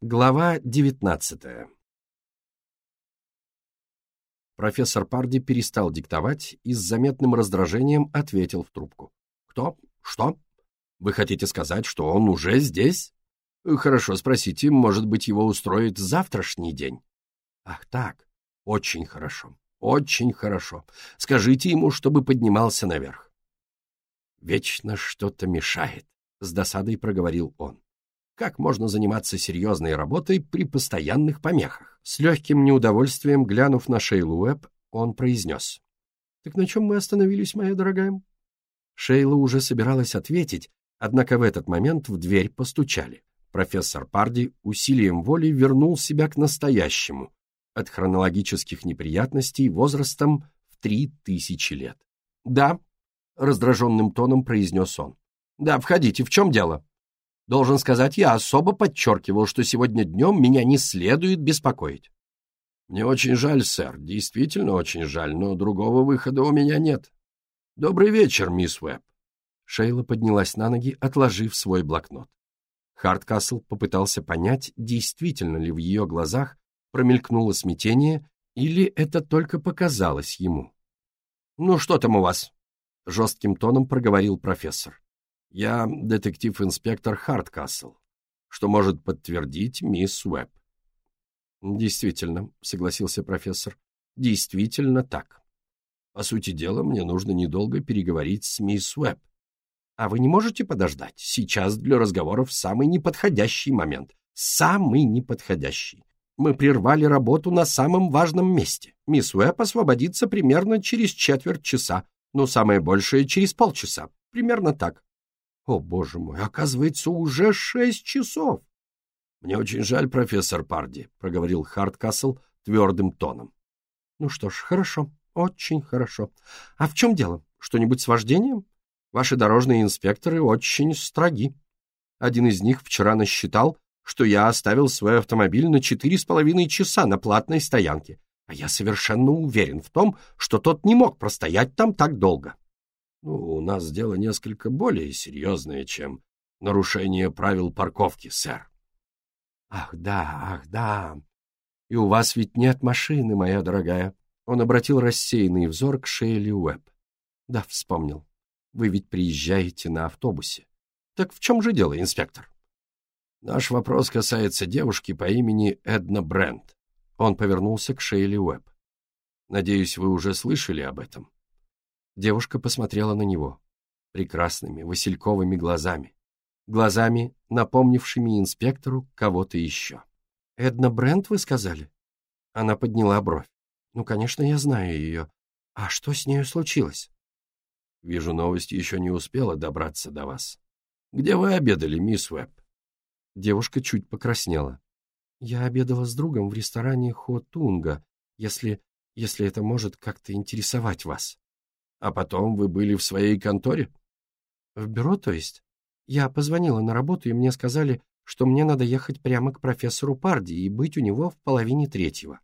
Глава девятнадцатая Профессор Парди перестал диктовать и с заметным раздражением ответил в трубку. «Кто? Что? Вы хотите сказать, что он уже здесь? Хорошо, спросите, может быть, его устроит завтрашний день?» «Ах так, очень хорошо, очень хорошо. Скажите ему, чтобы поднимался наверх». «Вечно что-то мешает», — с досадой проговорил он. Как можно заниматься серьезной работой при постоянных помехах? С легким неудовольствием, глянув на Шейлу Уэбб, он произнес. «Так на чем мы остановились, моя дорогая?» Шейла уже собиралась ответить, однако в этот момент в дверь постучали. Профессор Парди усилием воли вернул себя к настоящему, от хронологических неприятностей возрастом в три тысячи лет. «Да», — раздраженным тоном произнес он. «Да, входите, в чем дело?» Должен сказать, я особо подчеркивал, что сегодня днем меня не следует беспокоить. Мне очень жаль, сэр, действительно очень жаль, но другого выхода у меня нет. Добрый вечер, мисс Уэбб. Шейла поднялась на ноги, отложив свой блокнот. Хардкасл попытался понять, действительно ли в ее глазах промелькнуло смятение, или это только показалось ему. «Ну что там у вас?» — жестким тоном проговорил профессор. Я детектив-инспектор Харткасл, что может подтвердить мисс Уэбб. Действительно, согласился профессор, действительно так. По сути дела, мне нужно недолго переговорить с мисс Уэбб. А вы не можете подождать? Сейчас для разговоров самый неподходящий момент. Самый неподходящий. Мы прервали работу на самом важном месте. Мисс Уэбб освободится примерно через четверть часа, но самое большее через полчаса. Примерно так. О, боже мой, оказывается, уже шесть часов. Мне очень жаль, профессор Парди, проговорил Хардкасл твердым тоном. Ну что ж, хорошо, очень хорошо. А в чем дело? Что-нибудь с вождением? Ваши дорожные инспекторы очень строги. Один из них вчера насчитал, что я оставил свой автомобиль на четыре с половиной часа на платной стоянке, а я совершенно уверен в том, что тот не мог простоять там так долго. Ну, у нас дело несколько более серьезное, чем нарушение правил парковки, сэр. Ах, да, ах, да. И у вас ведь нет машины, моя дорогая. Он обратил рассеянный взор к Шейли Уэбб. Да, вспомнил. Вы ведь приезжаете на автобусе. Так в чем же дело, инспектор? Наш вопрос касается девушки по имени Эдна Брент. Он повернулся к Шейли Уэбб. Надеюсь, вы уже слышали об этом. Девушка посмотрела на него прекрасными васильковыми глазами, глазами, напомнившими инспектору кого-то еще. «Эдна Брент, вы сказали?» Она подняла бровь. «Ну, конечно, я знаю ее. А что с нею случилось?» «Вижу, новость еще не успела добраться до вас. Где вы обедали, мисс Уэбб?» Девушка чуть покраснела. «Я обедала с другом в ресторане Хотунга, если... если это может как-то интересовать вас». А потом вы были в своей конторе? В бюро, то есть? Я позвонила на работу, и мне сказали, что мне надо ехать прямо к профессору Парди и быть у него в половине третьего.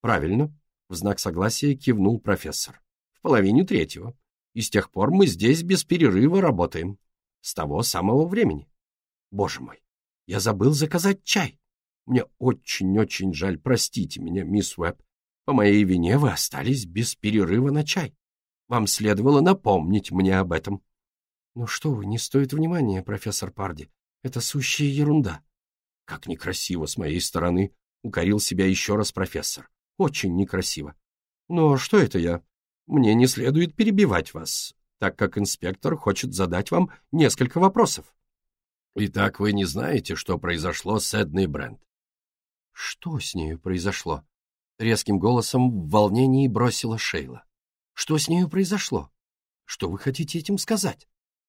Правильно, в знак согласия кивнул профессор. В половине третьего. И с тех пор мы здесь без перерыва работаем. С того самого времени. Боже мой, я забыл заказать чай. Мне очень-очень жаль, простите меня, мисс Уэбб. По моей вине вы остались без перерыва на чай. Вам следовало напомнить мне об этом. Ну что вы, не стоит внимания, профессор Парди. Это сущая ерунда. Как некрасиво с моей стороны, укорил себя еще раз профессор. Очень некрасиво. Но что это я? Мне не следует перебивать вас, так как инспектор хочет задать вам несколько вопросов. Итак, вы не знаете, что произошло с Эдной Брент? Что с нею произошло? Резким голосом в волнении бросила Шейла. Что с нею произошло? Что вы хотите этим сказать?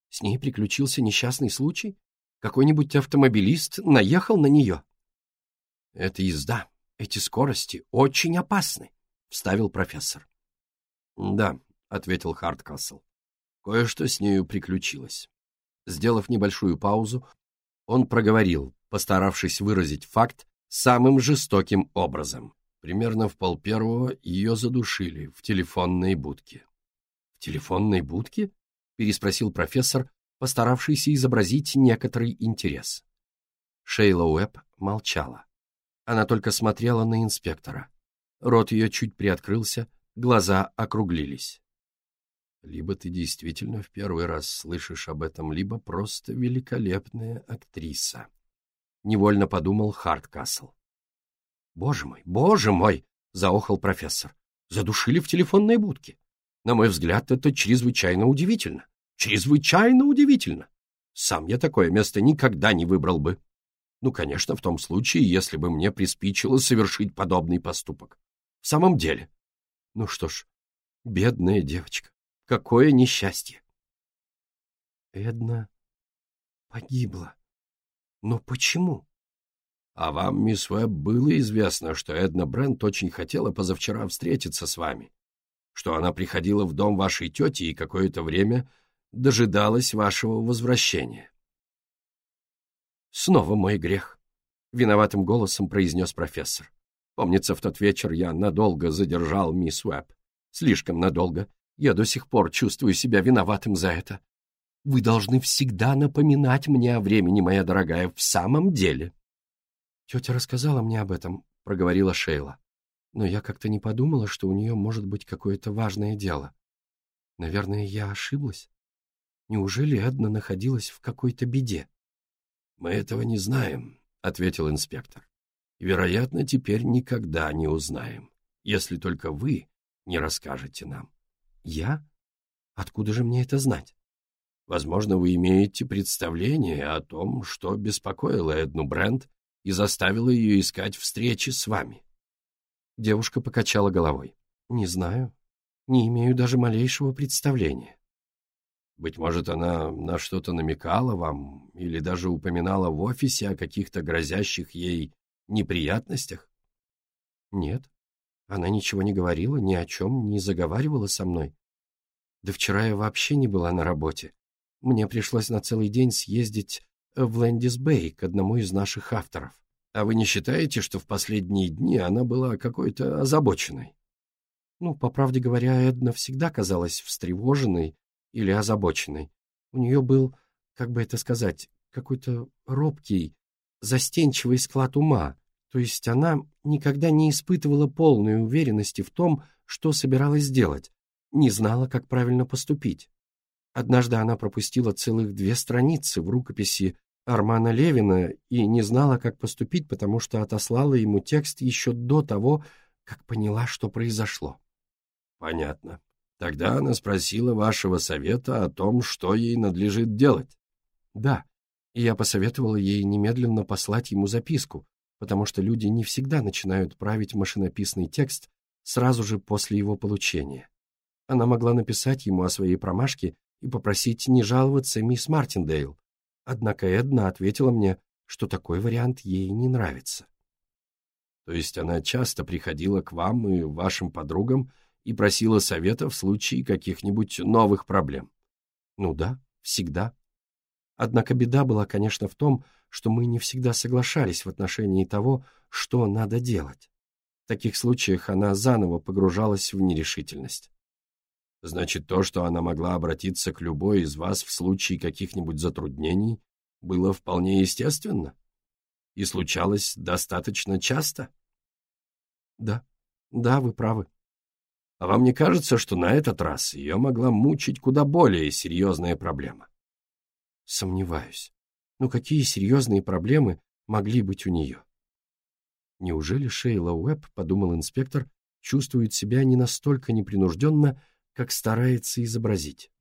С ней приключился несчастный случай? Какой-нибудь автомобилист наехал на нее? Эта езда, эти скорости очень опасны, вставил профессор. Да, ответил Харткасл. Кое-что с нею приключилось. Сделав небольшую паузу, он проговорил, постаравшись выразить факт самым жестоким образом. Примерно в полпервого ее задушили в телефонной будке. — В телефонной будке? — переспросил профессор, постаравшийся изобразить некоторый интерес. Шейла Уэбб молчала. Она только смотрела на инспектора. Рот ее чуть приоткрылся, глаза округлились. Либо ты действительно в первый раз слышишь об этом, либо просто великолепная актриса. Невольно подумал Харткасл. «Боже мой, боже мой!» — заохал профессор. «Задушили в телефонной будке. На мой взгляд, это чрезвычайно удивительно. Чрезвычайно удивительно. Сам я такое место никогда не выбрал бы. Ну, конечно, в том случае, если бы мне приспичило совершить подобный поступок. В самом деле. Ну что ж, бедная девочка, какое несчастье. Эдна погибла. Но почему? А вам, мисс Уэбб, было известно, что Эдна Брент очень хотела позавчера встретиться с вами, что она приходила в дом вашей тети и какое-то время дожидалась вашего возвращения. Снова мой грех, — виноватым голосом произнес профессор. Помнится, в тот вечер я надолго задержал мисс Уэбб. Слишком надолго. Я до сих пор чувствую себя виноватым за это. Вы должны всегда напоминать мне о времени, моя дорогая, в самом деле. Тетя рассказала мне об этом, — проговорила Шейла. Но я как-то не подумала, что у нее может быть какое-то важное дело. Наверное, я ошиблась. Неужели Эдна находилась в какой-то беде? «Мы этого не знаем», — ответил инспектор. «Вероятно, теперь никогда не узнаем, если только вы не расскажете нам». «Я? Откуда же мне это знать?» «Возможно, вы имеете представление о том, что беспокоило Эдну Брент и заставило ее искать встречи с вами». Девушка покачала головой. «Не знаю. Не имею даже малейшего представления». «Быть может, она на что-то намекала вам или даже упоминала в офисе о каких-то грозящих ей неприятностях?» «Нет. Она ничего не говорила, ни о чем не заговаривала со мной. Да вчера я вообще не была на работе. Мне пришлось на целый день съездить в Лэндис-Бэй к одному из наших авторов. А вы не считаете, что в последние дни она была какой-то озабоченной? Ну, по правде говоря, Эдна всегда казалась встревоженной или озабоченной. У нее был, как бы это сказать, какой-то робкий, застенчивый склад ума, то есть она никогда не испытывала полной уверенности в том, что собиралась сделать, не знала, как правильно поступить. Однажды она пропустила целых две страницы в рукописи Армана Левина и не знала, как поступить, потому что отослала ему текст еще до того, как поняла, что произошло. Понятно. Тогда она спросила вашего совета о том, что ей надлежит делать. Да, и я посоветовала ей немедленно послать ему записку, потому что люди не всегда начинают править машинописный текст сразу же после его получения. Она могла написать ему о своей промашке и попросить не жаловаться мисс Мартиндейл, Однако Эдна ответила мне, что такой вариант ей не нравится. То есть она часто приходила к вам и вашим подругам и просила совета в случае каких-нибудь новых проблем? Ну да, всегда. Однако беда была, конечно, в том, что мы не всегда соглашались в отношении того, что надо делать. В таких случаях она заново погружалась в нерешительность. Значит, то, что она могла обратиться к любой из вас в случае каких-нибудь затруднений, было вполне естественно? И случалось достаточно часто? Да, да, вы правы. А вам не кажется, что на этот раз ее могла мучить куда более серьезная проблема? Сомневаюсь. Но какие серьезные проблемы могли быть у нее? Неужели Шейла Уэбб, подумал инспектор, чувствует себя не настолько непринужденно, как старается изобразить.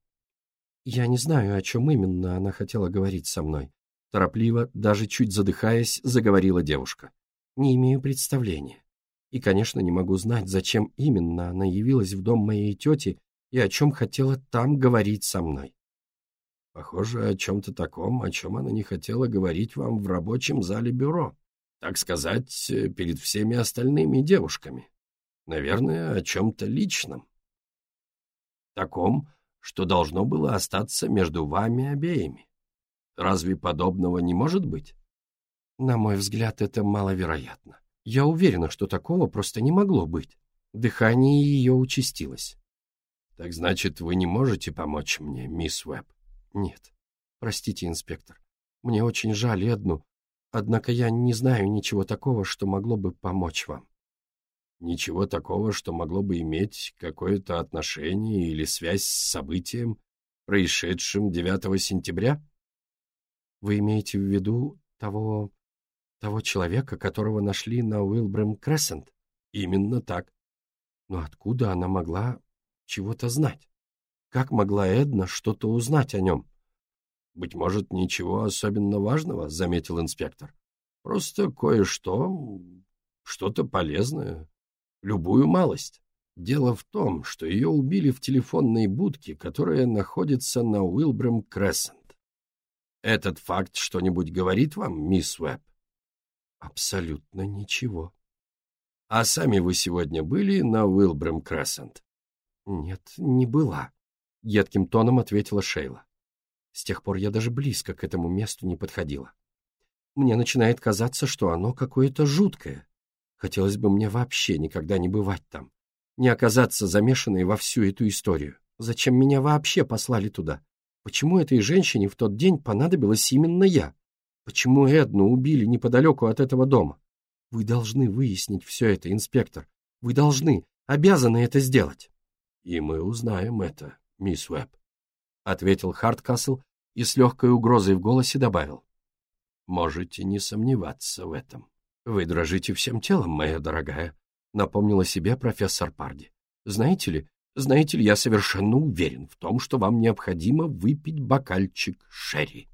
Я не знаю, о чем именно она хотела говорить со мной. Торопливо, даже чуть задыхаясь, заговорила девушка. Не имею представления. И, конечно, не могу знать, зачем именно она явилась в дом моей тети и о чем хотела там говорить со мной. Похоже, о чем-то таком, о чем она не хотела говорить вам в рабочем зале бюро. Так сказать, перед всеми остальными девушками. Наверное, о чем-то личном таком, что должно было остаться между вами обеими. Разве подобного не может быть? На мой взгляд, это маловероятно. Я уверена, что такого просто не могло быть. Дыхание ее участилось. Так значит, вы не можете помочь мне, мисс Уэбб? Нет. Простите, инспектор. Мне очень жаль Эдну, Однако я не знаю ничего такого, что могло бы помочь вам. Ничего такого, что могло бы иметь какое-то отношение или связь с событием, происшедшим 9 сентября? Вы имеете в виду того... того человека, которого нашли на Уилбрэм Крессент? Именно так. Но откуда она могла чего-то знать? Как могла Эдна что-то узнать о нем? «Быть может, ничего особенно важного», — заметил инспектор. «Просто кое-что, что-то полезное, любую малость. Дело в том, что ее убили в телефонной будке, которая находится на Уилбрем Крессент. Этот факт что-нибудь говорит вам, мисс Уэбб?» «Абсолютно ничего». «А сами вы сегодня были на Уилбрем Крессент?» «Нет, не была», — едким тоном ответила Шейла. С тех пор я даже близко к этому месту не подходила. Мне начинает казаться, что оно какое-то жуткое. Хотелось бы мне вообще никогда не бывать там, не оказаться замешанной во всю эту историю. Зачем меня вообще послали туда? Почему этой женщине в тот день понадобилась именно я? Почему Эдну убили неподалеку от этого дома? Вы должны выяснить все это, инспектор. Вы должны, обязаны это сделать. — И мы узнаем это, мисс Уэбб. — ответил Харткасл и с легкой угрозой в голосе добавил. «Можете не сомневаться в этом». «Вы дрожите всем телом, моя дорогая», — напомнила себе профессор Парди. «Знаете ли, знаете ли, я совершенно уверен в том, что вам необходимо выпить бокальчик шерри».